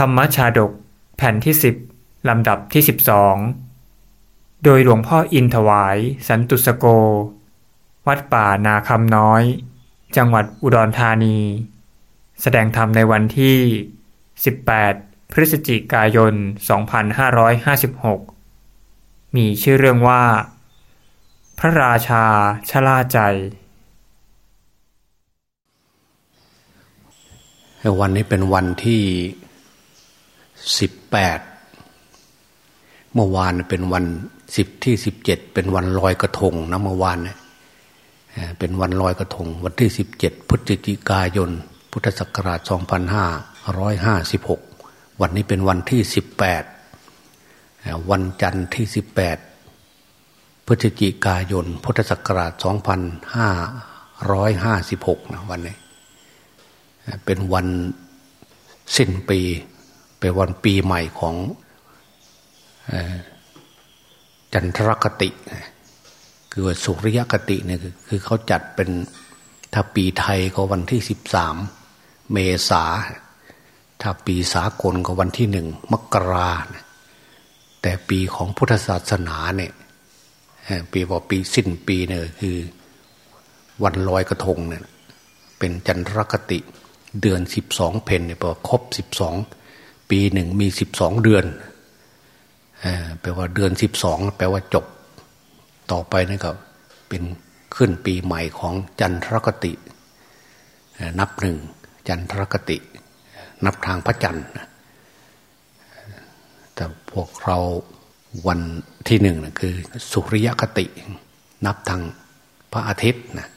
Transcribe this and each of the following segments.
ธรรมชาดก แผ่นที่สิบลำดับที่สิบสองโดยหลวงพ่ออินถวาย สันตุสโก วัดป่านาคำน้อย จังหวัดอุดรธานี แสดงธรรมในวันที่ 18 พฤศจิกายน 2556 มีชื่อเรื่องว่า พระราชาชล่าใจ วันนี้เป็นวันที่ สิบแปดเมื่อวานเป็นวันสิบที่สิบเจ็ดเป็นวันลอยกระทงนะเมื่อวานเนี่ยเป็นวันลอยกระทง วันที่สิบเจ็ดพฤศจิกายน พุทธศักราชสองพันห้าร้อยห้าสิบหกวันนี้เป็นวันที่สิบแปดวันจันทร์ที่สิบแปดพฤศจิกายน พุทธศักราชสองพันห้าร้อยห้าสิบหกนะวันนี้ เป็นวันสิ้นปี เป็นวันปีใหม่ของจันทรคติ คือว่าสุริยคติเนี่ยคือเขาจัดเป็นถ้าปีไทยก็วันที่สิบสามเมษา ถ้าปีสากลก็วันที่หนึ่งมกราแต่ปีของพุทธศาสนาเนี่ยปีว่าปีสิ้นปีเนี่ยคือวันลอยกระทงเนี่ยเป็นจันทรคติเดือนสิบสองเพนเนี่ยแปลว่าครบสิบสอง ปีหนึ่งมีสิบสองเดือนแปลว่าเดือนสิบสองแปลว่าจบ ต่อไปนี่ก็เป็นขึ้นปีใหม่ของจันทรคติ นับหนึ่งจันทรคติ นับทางพระจันทร์แต่พวกเราวันที่หนึ่งนะคือ สุริยคติ นับทางพระอาทิตย์นะ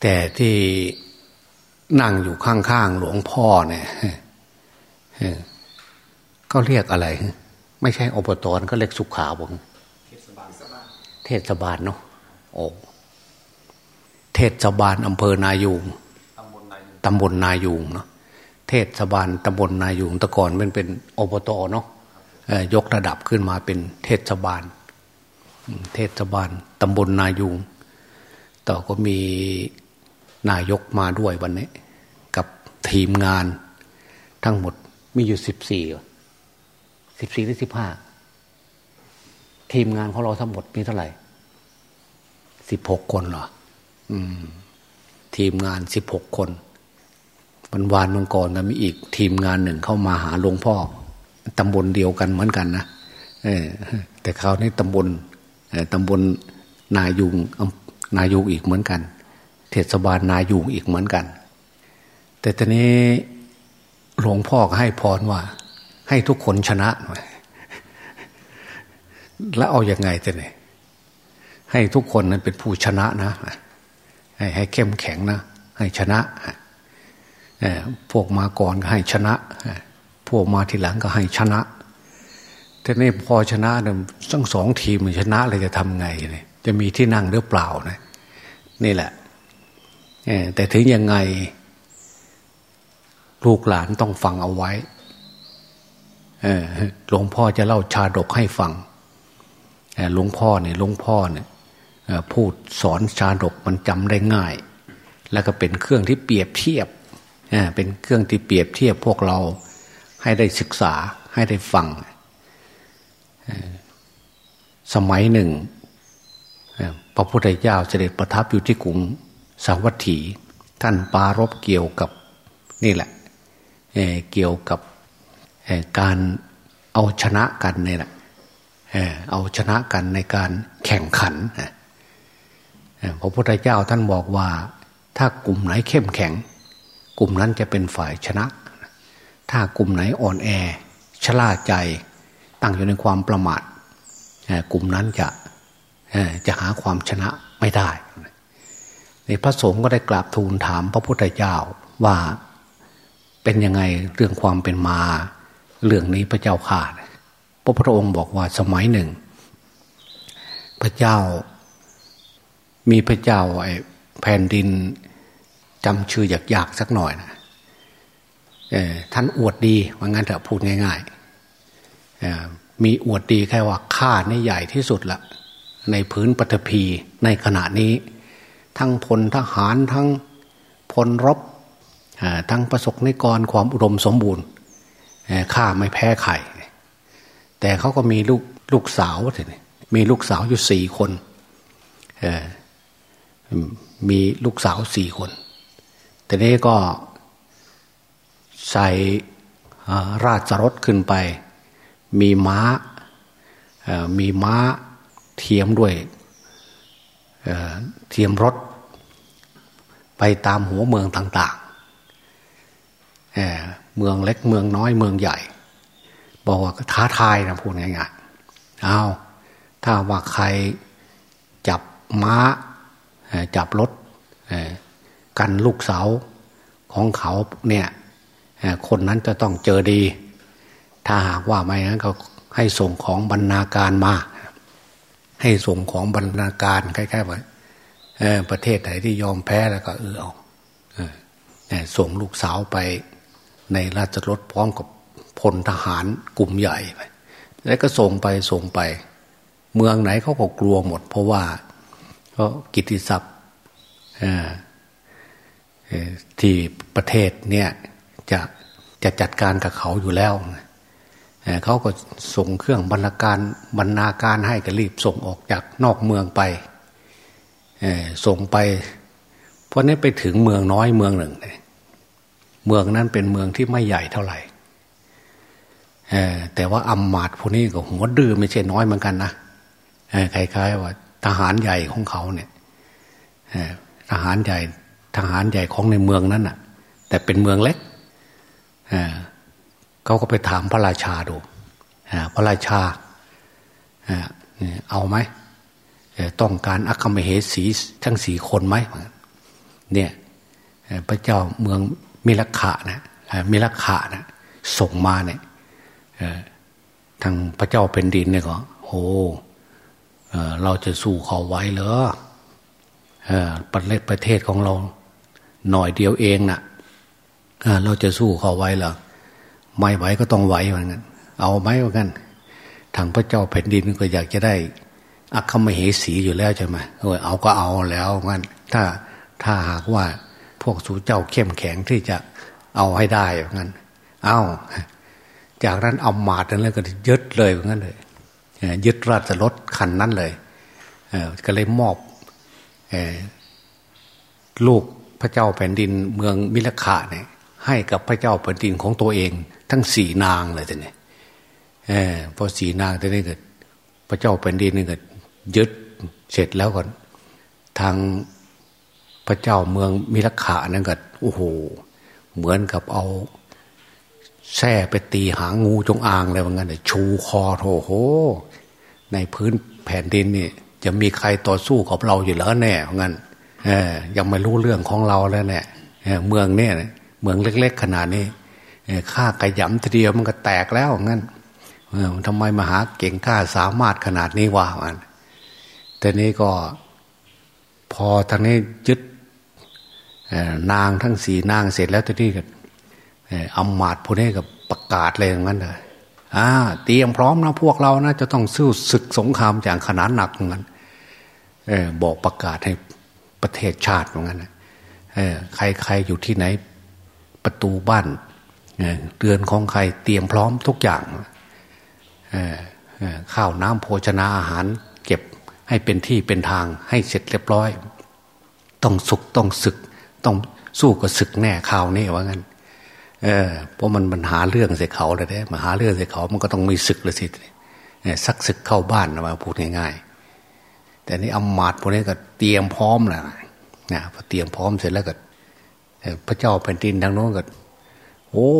แต่ที่ นั่งอยู่ข้างๆหลวงพ่อเนี่ยก็เรียกอะไร ไม่ใช่อบตนก็เรียกสุขาบงเทศบาลเนาะโอ้เทศบาลอำเภอนายูงตำบลนายูงเนาะเทศบาลตำบลนายูงต่ก่อนมันเป็นอบตเนาะยกระดับขึ้นมาเป็นเทศบาล เทศบาลตำบลนายูงต่อก็มีนายกมาด้วยวันนี้ ทีมงาน ทั้งหมดมีอยู่สิบสี่สิบสี่หรือสิบห้าทีมงานของเราทั้งหมดมีเท่าไหร่สิบหกคนเหรออืม ทีมงานสิบหกคนวันวานเมื่อก่อนก็มีอีกทีมงานหนึ่งเข้ามาหาหลวงพ่อตำบลเดียวกันเหมือนกันนะเออ แต่คราวนี้ตำบลตำบลนายุงนายุงอีกเหมือนกัน เทศบาลนายุงอีกเหมือนกัน แต่ตอนนี้หลวงพ่อก็ให้พรว่า ให้ทุกคนชนะหน่อยแล้วเอาอยัางไงจะเนี่ยให้ทุกคนนั้นเป็นผู้ชนะนะ ให้ให้เข้มแข็งนะ ให้ชนะพวกมาก่อนก็ให้ชนะ พวกมาทีหลังก็ให้ชนะแต่นี่พอชนะเนี่ยทั้งสองทีมชนะเลยจะทำไงเนี่ยจะมีที่นั่งหรือเปล่านะนี่แหละแต่ถึงยังไง ลูกหลานต้องฟังเอาไว้หลวงพ่อจะเล่าชาดกให้ฟังหลวงพ่อเนี่ยหลวงพ่อเนี่ยพูดสอนชาดกมันจำได้ง่าย แล้วก็เป็นเครื่องที่เปรียบเทียบเป็นเครื่องที่เปรียบเทียบพวกเราให้ได้ศึกษาให้ได้ฟัง สมัยหนึ่ง พระพุทธเจ้าเสด็จประทับอยู่ที่กรุงสาวัตถี ท่านปารบเกี่ยวกับนี่แหละ เกี่ยวกับการเอาชนะกันเนี่ยแหละเอาชนะกันในการแข่งขันพระพุทธเจ้าท่านบอกว่า ถ้ากลุ่มไหนเข้มแข็ง กลุ่มนั้นจะเป็นฝ่ายชนะ ถ้ากลุ่มไหนอ่อนแอ ชล่าใจตั้งอยู่ในความประมาทกลุ่มนั้นจะจะหาความชนะไม่ได้ในพระสงฆ์ก็ได้กราบทูลถามพระพุทธเจ้าว่า เป็นยังไงเรื่องความเป็นมา เรื่องนี้พระเจ้าข่าพระพุทธองค์บอกว่าสมัยหนึ่ง พระเจ้า มีพระเจ้าไอ้แผ่นดินจำชื่ออยากๆสักหน่อยนะท่านอวดดีว่างั้นเถอะพูดง่ายๆมีอวดดีแค่ว่าข้านี่ใหญ่ที่สุดละในพื้นปฐพีในขณะนี้ ทั้งพลทหารทั้งพลรบ ทั้งประสบในกรความอุดมสมบูรณ์ข้าไม่แพ้ใครแต่เขาก็มีลูกลูกสาวเลยมีลูกสาวอยู่สี่คนมีลูกสาวสี่คน แต่นี้ก็ใส่ราชรถขึ้นไป มีม้า มีม้าเทียมด้วยเทียมรถ ไปตามหัวเมืองต่าง เเมืองเล็กเมืองน้อยเมืองใหญ่ บอกว่าท้าทายนะพูดง่ายๆเอาถ้าว่าใครจับม้าจับรถกันลูกเสาของเขาเนี่ยคนนั้นจะต้องเจอดี ถ้าหากว่าไม่งั้นก็ให้ส่งของบรรณาการมา ให้ส่งของบรรณาการใกล้ๆไปประเทศไหนที่ยอมแพ้แล้วก็เออเอาส่งลูกสาวไป ในราชรถพร้อมกับพลทหารกลุ่มใหญ่ไปแล้วก็ส่งไปส่งไป เมืองไหนเขาก็กลัวหมด เพราะว่าเพราะกิติศัพท์ที่ประเทศเนี่ยจะจะจัดการกับเขาอยู่แล้วเขาก็ส่งเครื่องบรรณาการบรรณาการให้ก็รีบส่งออกจากนอกเมืองไปส่งไป เพราะนี้ไปถึงเมืองน้อยเมืองหนึ่งเเมืองนั้นเป็นเมืองที่ไม่ใหญ่เท่าไหร่แต่ว่าอัมมาดพวกนี้ก็หัวดื้อไม่ใช่น้อยเหมือนกันนะคล้ายๆว่า ทหารใหญ่ของเขาเนี่ยทหารใหญ่ทหารใหญ่ของในเมืองนั้นน่ะ แต่เป็นเมืองเล็กเขาก็ไปถามพระราชาดูพระราชาเอาไหมต้องการอัคมเหสีทั้งสี่คนไหมเนี่ยพระเจ้าเมือง มิลขะนะมิลขะนะส่งมาเนี่ยทางพระเจ้าเป็นดินเนี่ยก็โหเราจะสู้เขาไว้เหรอประเทศประเทศของเราหน่อยเดียวเองนะ่ะเราจะสู้เขาไว้เหรอไม่ไหวก็ต้องไหวเหมือนกันเอาไหมเหมือนกันทางพระเจ้าแผ่นดินก็อยากจะได้อัคคมเหสีอยู่แล้วใช่ไหมเออเอาก็เอาแล้วงั้นถ้าถ้าหากว่า พวกสู่เจ้าเข้มแข็งที่จะเอาให้ได้เหมือนกันเอาจากนั้นเอามาดนั้นเลยก็ยึดเลยเหมือนกันเลยยึดราชรถคันนั้นเลยก็เลยมอบลูกพระเจ้าแผ่นดินเมืองมิลขะเนี่ยให้กับพระเจ้าแผ่นดินของตัวเอง ทั้งสี่นางเลยทีนี้พอสี่นางทีนี้เกิดพระเจ้าแผ่นดินนี่เกิดยึดเสร็จแล้วก่อนทาง พระเจ้าเมืองมิลขะนั่นก็โอ้โห เหมือนกับเอาแส่ไปตีหางงูจงอางอะไรว่างั้นชูคอโถโห ในพื้นแผ่นดินนี่จะมีใครต่อสู้กับเราอยู่แล้วแน่เพราะงั้นยังไม่รู้เรื่องของเราแล้วเนี่ยเมืองเนี่ยเมืองเล็ก ๆ ขนาดนี้ข้ากระยำทีเดียวมันก็แตกแล้วงั้นทำไมมหาเก่งข้าสามารถขนาดนี้วะมันแต่นี้ก็พอทางนี้ยึด นางทั้งสี่นางเสร็จแล้วทีนี้ก็อำมาตย์พวกนี้กับประกาศเลยอย่างนั้นเลยอ่าเตรียมพร้อมนะพวกเรานะจะต้องสู้ศึกสงครามอย่างขนาดหนักงั้นบอกประกาศให้ประเทศชาติเหมือนกันใครใครอยู่ที่ไหนประตูบ้านเรือนของใครเตรียมพร้อมทุกอย่างข้าวน้ำโภชนาอาหาร เก็บให้เป็นที่เป็นทางให้เสร็จเรียบร้อย ต้องสุกต้องศึก ต้องสู้กับศึกแน่ข่าวนี้ว่างั้น เออเพราะมันมันหาเรื่องใส่เขาเลยเด้มาหาเรื่องใส่เขามันก็ต้องมีศึกเลยสิสักศึกเข้าบ้านมาพูดง่ายๆ แต่นี่อำมาตย์พวกนี้ก็เตรียมพร้อมแล้วนะพอเตรียมพร้อมเสร็จแล้วก็พระเจ้าแผ่นดินทางโน้นก็โอ้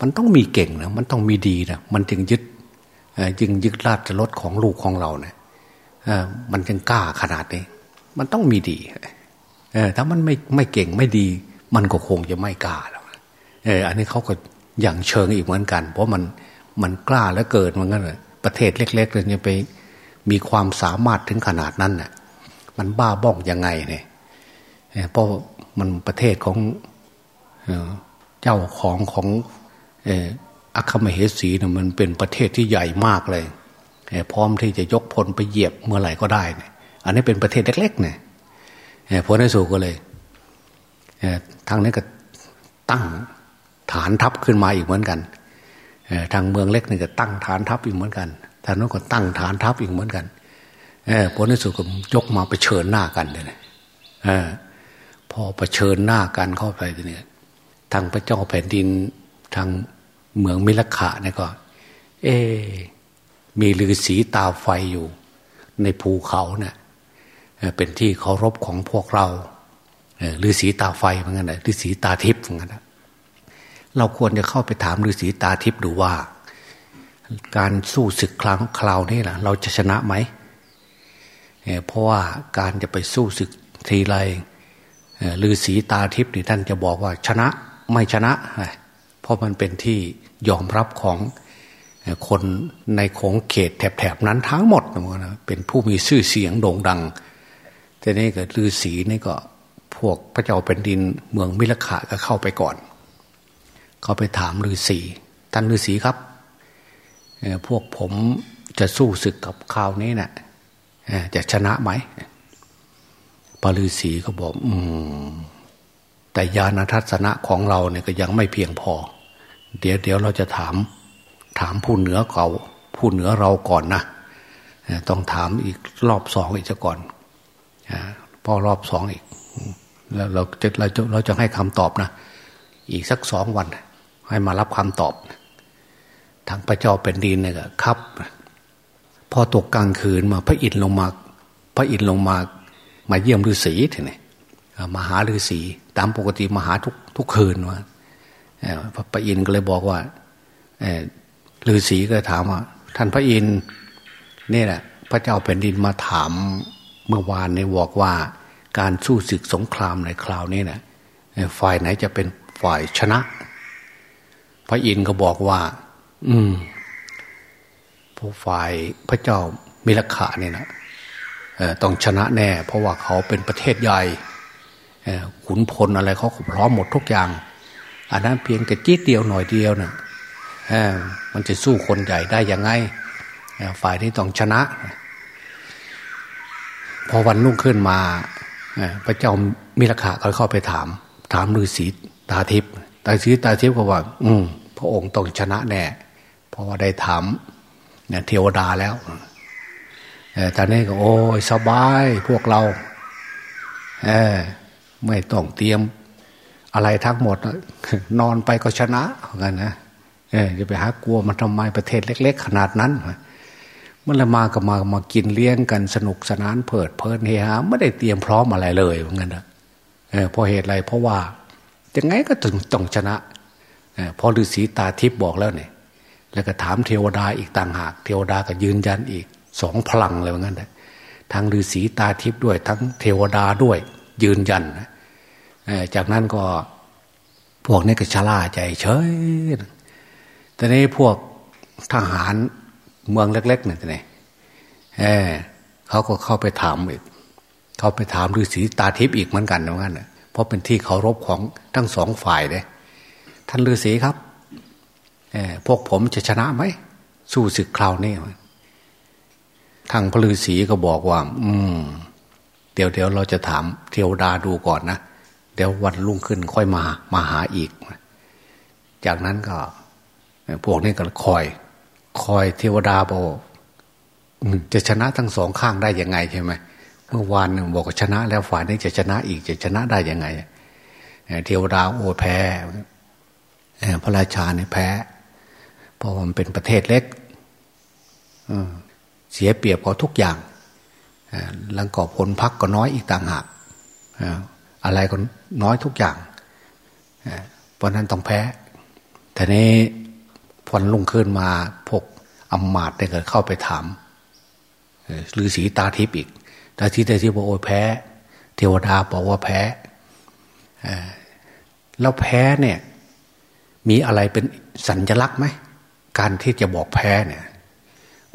มันต้องมีเก่งนะมันต้องมีดีนะมันจึงยึดจึงยึดราชรถของลูกของเราเนะี่ยมันจึงกล้าขนาดนี้ มันต้องมีดี ถ้ามันไม่ไม่เก่งไม่ดี มันก็คงจะไม่กล้าแล้วเอออันนี้เขาก็อย่างเชิงอีกเหมือนกัน เพราะมันมันกล้าแล้วเกิดมันก็เลยประเทศเล็กๆเลยจะไปมีความสามารถถึงขนาดนั้นน่ะ มันบ้าบ้องยังไงเนี่ยเพราะมันประเทศของเจ้าของของอัคมเหสีเนี่ยมันเป็นประเทศที่ใหญ่มากเลยพร้อมที่จะยกพลไปเหยียบเมื่อไหร่ก็ได้เนี่ยอันนี้เป็นประเทศเล็กๆเนี่ย พลในสูก็เลยทางนี้ก็ตั้งฐานทัพขึ้นมาอีกเหมือนกันทางเมืองเล็กนี่ก็ตั้งฐานทัพอีกเหมือนกันทางโน้นก็ตั้งฐานทัพอีกเหมือนกันผลในสุดก็ยกมาไปเชิญหน้ากันเลยพอไปเชิญหน้ากันเข้าไปเนี่ยทางพระเจ้าแผ่นดินทางเมืองมิลขะเนี่ยก็ เอ มีฤาษีตาไฟอยู่ ในภูเขาเนี่ย เป็นที่เคารพของพวกเราฤาษีตาไฟเหมือนกันนะฤาษีตาทิพย์เหมือนกันนะเราควรจะเข้าไปถามฤาษีตาทิพย์ดูว่า การสู้ศึกครั้งคราวนี้ล่ะ เราจะชนะไหมเพราะว่าการจะไปสู้ศึกทีไรฤาษีตาทิพย์นี่ท่านจะบอกว่าชนะไม่ชนะ เพราะมันเป็นที่ยอมรับของคนในของเขตแถบๆนั้นทั้งหมดนะเป็นผู้มีชื่อเสียงโด่งดัง แต่นี่ก็ฤาษีนี่ก็พวกพระเจ้าแผ่นดินเมืองมิลขะก็เข้าไปก่อน เขาไปถามฤาษีท่านฤาษีครับพวกผมจะสู้ศึกกับข่าวนี้นะ่ะจะชนะไหมปฤาษีก็บอก อืม แต่ญาณทัศนะของเราเนี่ยก็ยังไม่เพียงพอ เดี๋ยวเดี๋ยวเราจะถาม ถามผู้เหนือเขาผู้เหนือเราก่อนนะต้องถามอีกรอบสองอีกจะก่อน พอรอบสองอีก แล้วเราจะเราจะเราจะให้คำตอบนะ อีกสักสองวัน ให้มารับคำตอบ ทางพระเจ้าเป็นดินเนี่ยครับ พอตกกลางคืนมาพระอินทร์ลงมา พระอินทร์ลงมา มาเยี่ยมฤาษีทีนี่มาหาฤาษีตามปกติมาหาทุกทุกคืนว่าพระอินทร์ก็เลยบอกว่าฤาษีก็ถามว่า ท่านพระอินทร์นี่แหละพระเจ้าแผ่นดินมาถาม เมื่อวานในบอกว่าการสู้ศึกสงครามในคราวนี้นะฝ่ายไหนจะเป็นฝ่ายชนะ พระอินทร์ก็บอกว่า อืมผู้ฝ่ายพระเจ้ามิลขะเนี่ยนะต้องชนะแน่ เพราะว่าเขาเป็นประเทศใหญ่ขุนพลอะไรเขาพร้อมหมดทุกอย่าง อันนั้นเพียงแค่จี๊ดเดียวหน่อยเดียวนะ่ะมันจะสู้คนใหญ่ได้ยังไง ฝ่ายนี้ต้องชนะ พอวันนุ่งขึ้นมาพระเจ้ามิลขะก็เข้าไปถาม ถามฤาษีตาทิพย์ตาสีตาทิพย์ก็ว่า อืมพระองค์ต้องชนะแน่เพราะว่าได้ถามเนี่ยเทวดาแล้วแต่นี้ก็โอ้ยสบายพวกเราเออไม่ต้องเตรียม อะไรทั้งหมด นอนไปก็ชนะเหมือนกันนะเออจะไปหากลัวมันทำไมประเทศเล็ก ๆ ขนาดนั้น มื่อละมาก็มามากินเลี้ยงกันสนุกสนานเพิดเพลินเฮฮาไม่ได้เตรียมพร้อมอะไรเลยเหมือนกันนะเอเพราะเหตุอะไรเพราะว่ายังไงก็ถึงต้องชนะเออพอฤาษีตาทิพย์บอกแล้วเนี่ยแล้วก็ถามเทวดาอีกต่างหาก เทวดาก็ยืนยันอีกสองพลังเลยเหมือนกันนะทั้งฤาษีตาทิพย์ด้วย ทั้งเทวดาด้วยยืนยันนะจากนั้นก็พวกนี้ก็ชะล่าใจเฉยแต่นี้พวกทหาร เมืองเล็กๆนี่ยนี่เออเขาก็เข้าไปถามอีก เขาไปถามฤาษีตาทิพย์อีกเหมือนกันเหมือนกันเพราะเป็นที่เคารพของทั้งสองฝ่ายเลยท่านฤาษีครับเออพวกผมจะชนะไหมสู้ศึกคราวนี้ทางพระฤาษีก็บอกว่า อืม เดี๋ยวเดี๋ยวเราจะถามเทวดาดูก่อนนะเดี๋ยววันรุ่งขึ้นค่อยมามาหาอีก จากนั้นก็ พวกนี้ก็คอย คอยเทวดาบอกจะชนะทั้งสองข้างได้ยังไงใช่ไหมเมื่อวานหนึ่งบอกชนะ แล้วฝ่ายนี้จะชนะอีกจะชนะได้ยังไงเทวดาโอ้แพ้พระราชาเนี่ยแพ้เพราะมันเป็นประเทศเล็กเสียเปรียบกว่าทุกอย่างลังก่อผลพักก็น้อยอีกต่างหากอะไรก็น้อยทุกอย่างเพราะนั้นต้องแพ้แต่นี้ วันลุ่งขึ้นมาพวกอมมาตได้เกิดเข้าไปถามหรือสีตาทิพย์อีกตาทิพย์ตาทิพย์บอกโอ้แพ้ เทวดาบอกว่าแพ้แล้วแพ้เนี่ย มีอะไรเป็นสัญลักษณ์ไหมการที่จะบอกแพ้เนี่ย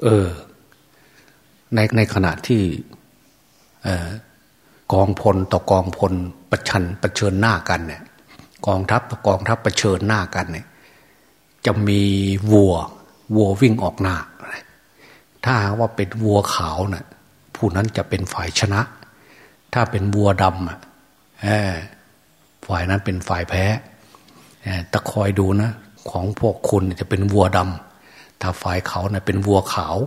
เออ ในในขณะที่กองพลต่อกองพลประชันประเชิญหน้ากันเนี่ย กองทัพต่อกองทัพประเชิญหน้ากันเนี่ย จะมีวัว วัววิ่งออกหน้า ถ้าว่าเป็นวัวขาวนะ่ะผู้นั้นจะเป็นฝ่ายชนะ ถ้าเป็นวัวดำอะฝ่ายนั้นเป็นฝ่ายแพ้ตะคอยดูนะ ของพวกคุณจะเป็นวัวดำถ้าฝ่ายเขาเนะ่ยเป็นวัวขาว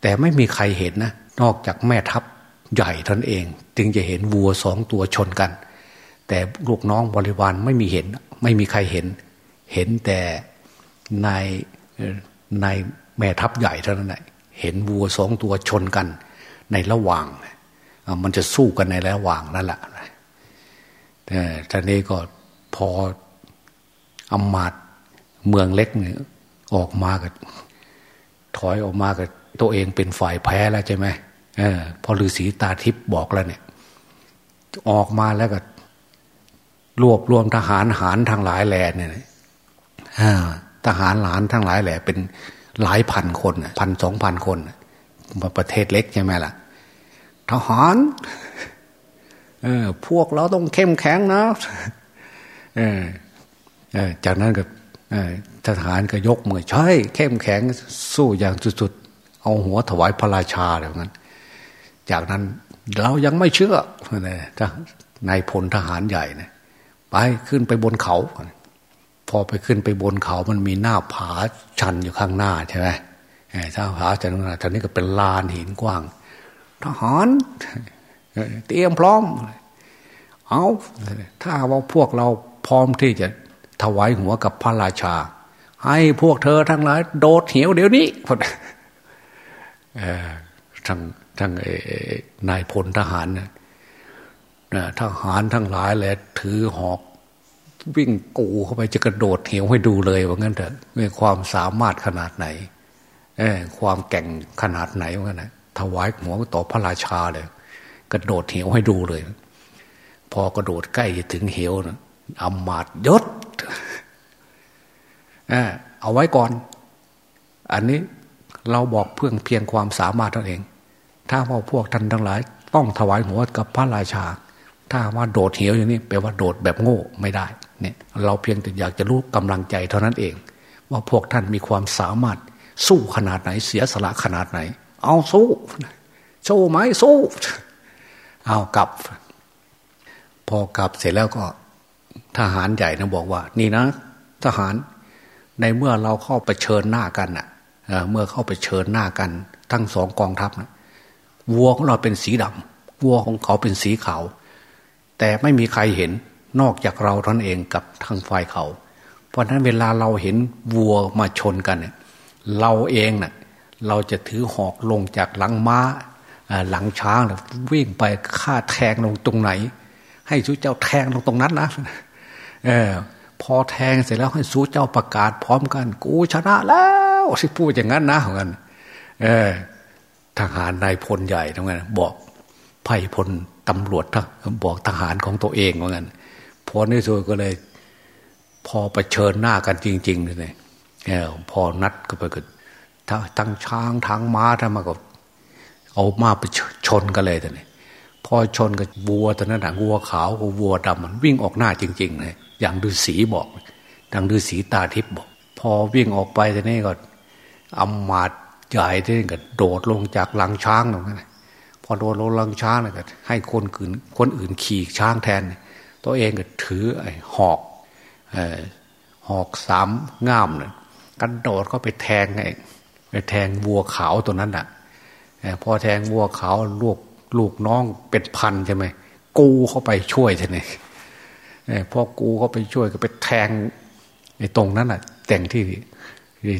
แต่ไม่มีใครเห็นนะ นอกจากแม่ทัพใหญ่ท่านเอง จึงจะเห็นวัวสองตัวชนกัน แต่ลูกน้องบริวารไม่มีเห็น ไม่มีใครเห็น เห็นแต่นายนายแม่ทัพใหญ่เท่านั้นแหละเห็นวัวสองตัวชนกันในระหว่าง มันจะสู้กันในระหว่างนั่นแหละแต่ท่านนี้ก็พออำมาตเมืองเล็กเนี่ยออกมากับถอยออกมากับตัวเองเป็นฝ่ายแพ้แล้วใช่ไหมออพอฤาษีตาทิพย์บอกแล้วเนี่ย ออกมาแล้วก็ รวบรวมทหารหารทางหลายแหล่เนี่ย ทหารหลานทั้งหลายแหละเป็นหลายพันคนพันสองพันคนมาประเทศเล็กใช่ไหมล่ะ ทหารเออพวกเราต้องเข้มแข็งนะเออเออจากนั้นก็ทหารก็ยกมือใช่เข้มแข็งสู้อย่างสุดๆเอาหัวถวายพระราชาแบบนั้น จากนั้นเรายังไม่เชื่อนะนายพลทหารใหญ่นะไปขึ้นไปบนเขา พอไปขึ้นไปบนเขามันมีหน้าผาชันอยู่ข้างหน้าใช่ไหมถ้าผาชันตอนนี้ก็เป็นลานหินกว้างทหารเตรียมพร้อม เอาถ้าว่าพวกเราพร้อมที่จะถวายหัวกับพระราชา ให้พวกเธอทั้งหลายโดดเหวเดี๋ยวนี้ทั้งทั้งนายพลทหารนะทหารทั้งหลายแหละถือหอก วิ่งกูเข้าไปจะกระโดดเหวให้ดูเลยว่างั้นเถอะมีความสามารถขนาดไหนเออความแก่งขนาดไหนว่างั้นนะถวายหัวต่อพระราชาเลย กระโดดเหวให้ดูเลย พอกระโดดใกล้จะถึงเหวนะอำมาตยศเออเอาไว้ก่อน อันนี้เราบอกเพื่อเพียงความสามารถนั่นเอง ถ้าว่าพวกท่านทั้งหลาย ต้องถวายหัวกับพระราชา ถ้าว่าโดดเหวอย่างนี้แปลว่าโดดแบบโง่ไม่ได้ เนี่ยเราเพียงแต่อยากจะรู้กำลังใจเท่านั้นเอง ว่าพวกท่านมีความสามารถสู้ขนาดไหน เสียสละขนาดไหน เอาสู้สู้ไหมสู้เอากลับ พอกลับเสร็จแล้วก็ทหารใหญ่นะบอกว่า นี่นะ ทหารในเมื่อเราเข้าไปเชิญหน้ากันอะเมื่อเข้าไปเชิญหน้ากัน ทั้งสองกองทัพนะวัวของเราเป็นสีดำวัวของเขาเป็นสีขาว แต่ไม่มีใครเห็น นอกจากเราท่านเองกับทางฝ่ายเขา เพราะฉะนั้นเวลาเราเห็นวัวมาชนกันเนี่ยเราเองเน่ะเราจะถือหอกลงจากหลังม้าหลังช้างวิ่งไปฆ่าแทงลงตรงไหน ให้สู้เจ้าแทงลงตรงนั้นนะเออพอแทงเสร็จแล้วให้สู้เจ้าประกาศพร้อมกัน กูชนะแล้วสิพูดอย่างนั้นนะเหมือนกันเออทหารนายพลใหญ่ทำไงบอกไพ่พลตำรวจบอกทหารของตัวเองเหมือนกัน พอในสุดก็เลย พอไปเชิญหน้ากันจริง ๆเลยพอนัดก็ไปก็ทั้งช้างทั้งม้าทั้งมาก็เอามาไปชนกันเลยแต่เนี่ยพอชนกับวัวตอนนั้นนะวัวขาวกับวัวดำมันวิ่งออกหน้าจริงๆเลยอย่างฤาษีบอกดังฤาษีตาทิพย์บอก พอวิ่งออกไปต่นี่ก็อำมาตย์ใหญ่ที่นี่ก็โดดลงจากหลังช้างตรงนั้นพอโดดลงหลังช้างเลยก็ให้คนอื่นคนอื่นขี่ช้างแทน ตัวเองก็ถือไอ้หอกหอกสามง่ามเนี่ยกันโดดก็ไปแทงไอ้ไปแทงวัวขาวตัวนั้นอะพอแทงวัวขาวลูกลูกน้องเป็นพันใช่ไหมกูเข้าไปช่วยใช่ไหมพอกูเข้าไปช่วยก็ไปแทงในตรงนั้นอะ แต่งที่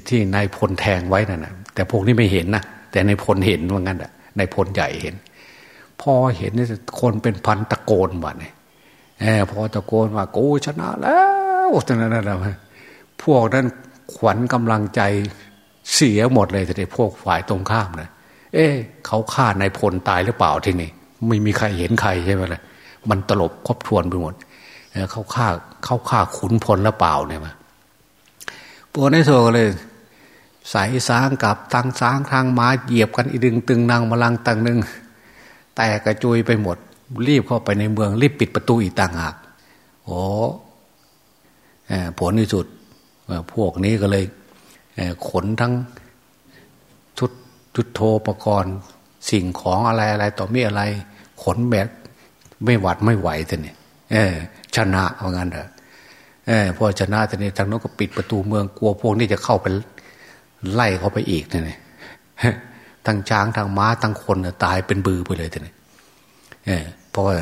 ที่นายพลแทงไว้นั่นนะแต่พวกนี้ไม่เห็นนะแต่ในพลเห็นว่างั้นอะในพลใหญ่เห็น พอเห็นนี่คนเป็นพันตะโกนว่เนี่ย พอตะโกนว่ากูชนะแล้วตอนนั้นนะพวกนั้นขวัญกำลังใจเสียหมดเลยแต่พวกฝ่ายตรงข้ามนะเอ๊เขาฆ่านายพลตายหรือเปล่าทีนี่ไม่มีใครเห็นใครใช่ไหมล่ะมันตลบครบทวนไปหมดเขาฆ่าเขาฆ่าขุนพลหรือเปล่าเนี่ยมาพวกนี้โซก็เลยใส่สางกับทางสางทางม้าเหยียบกันอีดึงตึงนางมาลังตังหนึ่งแต่กระจุยไปหมด รีบเข้าไปในเมือง รีบปิดประตูอีกต่างหากโอ้ผลที่สุดพวกนี้ก็เลยขนทั้งชุดชุดโทปกรณ์ สิ่งของอะไรอะไรต่อมีอะไร ขนแบบไม่หวัดไม่ไหวแต่เนี่ยชนะเอางั้นเถอะพอชนะแต่นี้ทางโน้นก็ปิดประตูเมืองกลัวพวกนี้จะเข้าไปไล่เขาไปอีกเนี่ยทั้งช้างทั้งม้าทั้งคนตายเป็นบือไปเลยทีนี้ เพราะว่า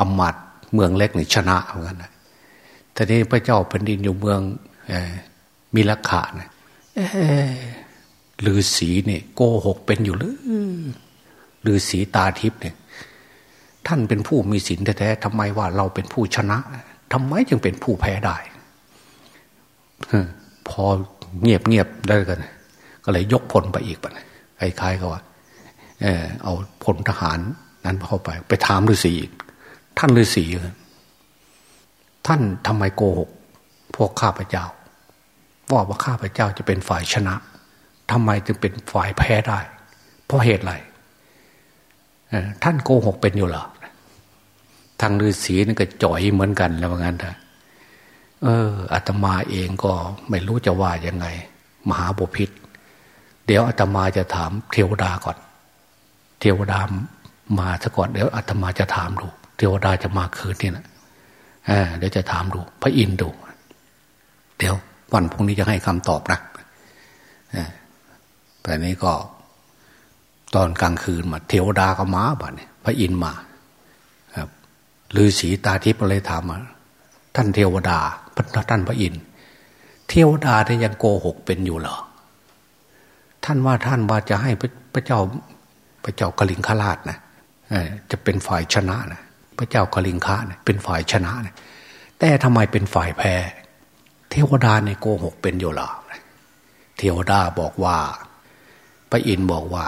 อำมาตเมืองเล็กนี่ชนะเหมือนกันนะทีนี้พระเจ้าแผ่นดินอยู่เมืองมีลักขะนะลือสีเนี่ยโกหกเป็นอยู่หรือลือสีตาทิพย์เนี่ย ท่านเป็นผู้มีศีลแท้ๆทำไมว่าเราเป็นผู้ชนะทำไมจึงเป็นผู้แพ้ได้พอเงียบเงียบได้กัน ก็เลยยกพลไปอีกปะคล้ายกับว่า เออเอาพลทหาร นั้นเข้าไป ไปถามฤาษีอีกท่านฤาษีท่านทำไมโกหก พวกข้าพเจ้าว่าว่าข้าพเจ้าจะเป็นฝ่ายชนะทำไมจึงเป็นฝ่ายแพ้ได้ เพราะเหตุอะไรท่านโกหกเป็นอยู่หรอทางฤาษีนี่ก็จ่อยเหมือนกันแล้วงั้นเถอะเอออาตมาเองก็ไม่รู้จะว่ายังไง มหาบุพิษเดี๋ยวอาตมาจะถามเทวดาก่อน เทวดา มาซะก่อนเดี๋ยวอาตมาจะถามดู เทวดาจะมาคืนนี่นะเดี๋ยวจะถามดู พระอินทร์ดู เดี๋ยววันพรุ่งนี้จะให้คำตอบนะแต่นี้ก็ ตอนกลางคืนมา เทวดาก็มาบ่เนี่ยพระอินทร์มาครับฤาษีตาทิพย์เลยถามมาท่านเทวดาพระท่านพระอินทร์เทวดาได้ยังโกหกเป็นอยู่เหรอท่านว่าท่านว่าจะให้พระเจ้าพระเจ้ากลิงคราชนะ จะเป็นฝ่ายชนะนะพระเจ้ากลิงคะนะเป็นฝ่ายชนะนะแต่ทำไมเป็นฝ่ายแพ้เทวดาในโกหกเป็นอยู่หรอเทวดาบอกว่า พระอินทร์บอกว่า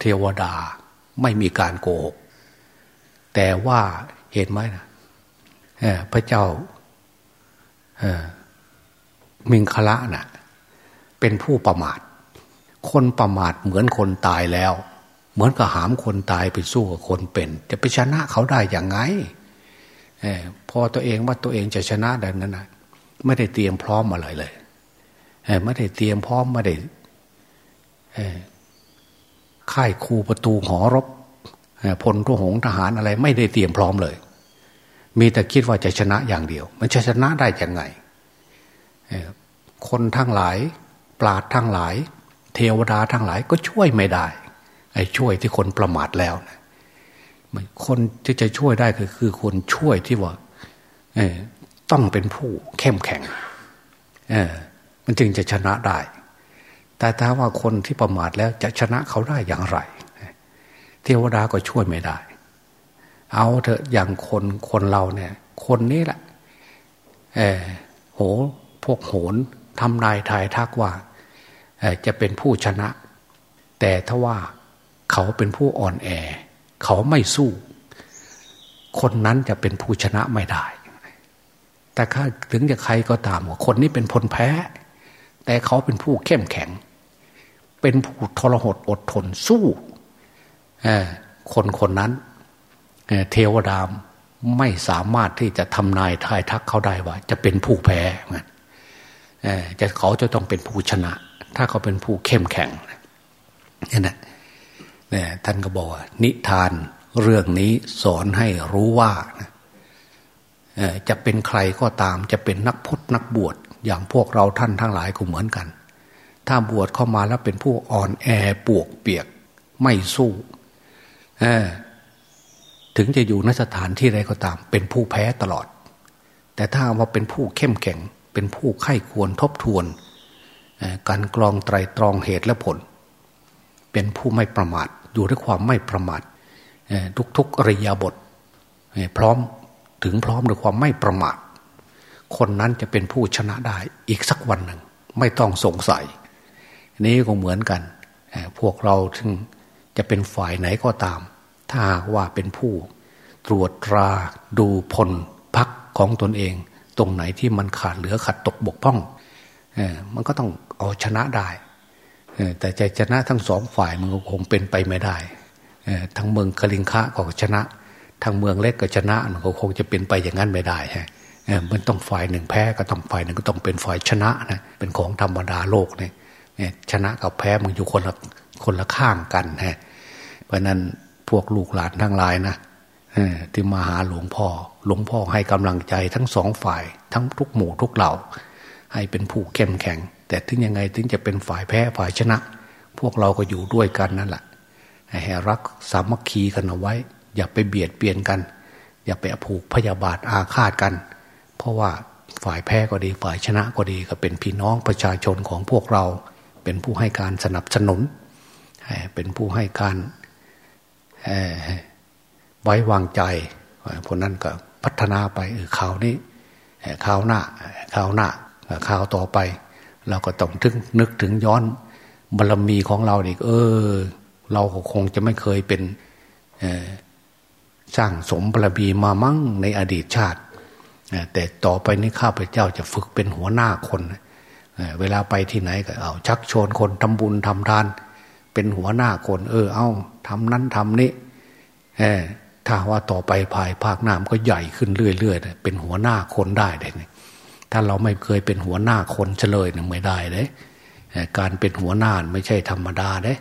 เทวดาไม่มีการโกหก แต่ว่าเห็นไหมนะพระเจ้ามิงคละนะ่ะ เป็นผู้ประมาท คนประมาทเหมือนคนตายแล้ว เหมือนกับหามคนตายไปสู้กับคนเป็น จะไปชนะเขาได้อย่างไงพอตัวเองว่าตัวเองจะชนะดังนั้นนะไม่ได้เตรียมพร้อมอะไรเลยไม่ได้เตรียมพร้อมไม่ได้ค่ายคูประตูหอรบพลทุหงทหารอะไร ไม่ได้เตรียมพร้อมเลย มีแต่คิดว่าจะชนะอย่างเดียว มันจะชนะได้ยังไงคนทั้งหลาย ปราดทั้งหลาย เทวดาทั้งหลายก็ช่วยไม่ได้ ไอ้ช่วยที่คนประมาทแล้วนะคนที่จะช่วยได้ก็คือคนช่วยที่ว่าต้องเป็นผู้เข้มแข็งมันจึงจะชนะได้ แต่ถ้าว่าคนที่ประมาทแล้วจะชนะเขาได้อย่างไร เทวดาก็ช่วยไม่ได้ เอาเถอะอย่างคนคนเราเนี่ย คนนี้แหละเออโหพวกโหนทำนายทายทักว่าจะเป็นผู้ชนะ แต่ถ้าว่า เขาเป็นผู้อ่อนแอ เขาไม่สู้ คนนั้นจะเป็นผู้ชนะไม่ได้ แต่ถ้าถึงจะใครก็ตามว่าคนนี้เป็นพลแพ้ แต่เขาเป็นผู้เข้มแข็ง เป็นผู้ทรหดอดทนสู้คนคนนั้นเทวดามไม่สามารถที่จะทำนายทายทักเขาได้ว่า จะเป็นผู้แพ้จะเขาจะต้องเป็นผู้ชนะ ถ้าเขาเป็นผู้เข้มแข็งนี่นะ เนี่ยท่านก็บอกว่านิทานเรื่องนี้สอนให้รู้ว่าจะเป็นใครก็ตาม จะเป็นนักพจนักบวชอย่างพวกเราท่านทั้งหลายก็เหมือนกัน ถ้าบวชเข้ามาแล้วเป็นผู้อ่อนแอปวกเปียกไม่สู้ถึงจะอยู่นสถานที่ใดก็ตาม เป็นผู้แพ้ตลอด แต่ถ้าว่าเป็นผู้เข้มแข็ง เป็นผู้ไข้ควรทบทวน การกรองไตรตรองเหตุและผล เป็นผู้ไม่ประมาท อยู่ด้วยความไม่ประมาททุกๆอริยบทพร้อมถึงพร้อมด้วยความไม่ประมาท คนนั้นจะเป็นผู้ชนะได้อีกสักวันหนึ่ง ไม่ต้องสงสัย นี้ก็เหมือนกัน พวกเราถึงจะเป็นฝ่ายไหนก็ตาม ถ้าว่าเป็นผู้ ตรวจตราดูพลพักของตนเอง ตรงไหนที่มันขาดเหลือขัดตกบกพร่องมันก็ต้องเอาชนะได้ แต่ใจชนะทั้งสองฝ่ายมันก็คงเป็นไปไม่ได้ทั้งเมืองคลิงคะก็ชนะทางเมืองเล็กก็ชนะมันก็คงจะเป็นไปอย่างนั้นไม่ได้ฮะมันต้องฝ่ายหนึ่งแพ้ก็ต้องฝ่ายหนึ่งก็ต้องเป็นฝ่ายชนะนะเป็นของธรรมดาโลกเนี่ยชนะกับแพ้มันอยู่คนละคนละข้างกันฮะเพราะนั้นพวกลูกหลานทั้งหลายนะที่มาหาหลวงพ่อ หลวงพ่อให้กำลังใจทั้งสองฝ่าย ทั้งทุกหมู่ทุกเหล่า ให้เป็นผู้เข้มแข็ง แต่ถึงยังไงถึงจะเป็นฝ่ายแพ้ฝ่ายชนะ พวกเราก็อยู่ด้วยกันนั่นแหละให้รักสามัคคีกันเอาไว้ อย่าไปเบียดเบียนกัน อย่าไปผูกพยาบาทอาฆาตกัน เพราะว่าฝ่ายแพ้ก็ดีฝ่ายชนะก็ดีก็เป็นพี่น้องประชาชนของพวกเรา เป็นผู้ให้การสนับสนุน เป็นผู้ให้การไว้วางใจพวกนั้นก็พัฒนาไปข่าวนี้ข่าวหน้าข่าวหน้าข่าวต่อไป เราก็ต้องถึงนึกถึงย้อนบารรมีของเราอีกเออ เราคงจะไม่เคยเป็นสร้างสมบารมีมามั่งในอดีตชาติ แต่ต่อไปนี้ข้าพเจ้าจะฝึกเป็นหัวหน้าคนเวลาไปที่ไหนก็เอา ชักชวนคนทำบุญทำทาน เป็นหัวหน้าคน เออ เอาทำนั้นทำนี้ถ้าว่าต่อไปภายภาคหน้ามก็ใหญ่ขึ้นเรื่อยๆเป็นหัวหน้าคนได้เลย ถ้าเราไม่เคยเป็นหัวหน้าคนเฉลยนี่ยไม่ได้เลยการเป็นหัวหน้าไม่ใช่ธรรมดาเด้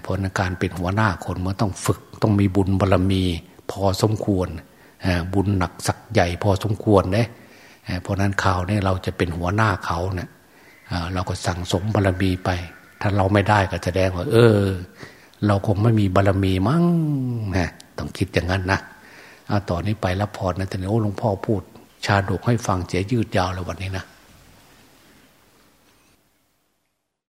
เพราะการเป็นหัวหน้าคนมันต้องฝึกต้องมีบุญบารรมี พอสมควรบุญหนักสักใหญ่พอสมควรเด้เพราะนั้นข่าวนี่เราจะเป็นหัวหน้าเขาเนี่ยเราก็สั่งสมบารรมีไป ถ้าเราไม่ได้ก็แสดงว่า เออ เราคงไม่มีบารรมีมั้งนะต้องคิดอย่างนั้นนะต่อนนี้ไปรับพรนะแต่โอ้หลวงพ่อพูด ชาดกให้ฟังเสียยืดยาวเลยวันนี้นะ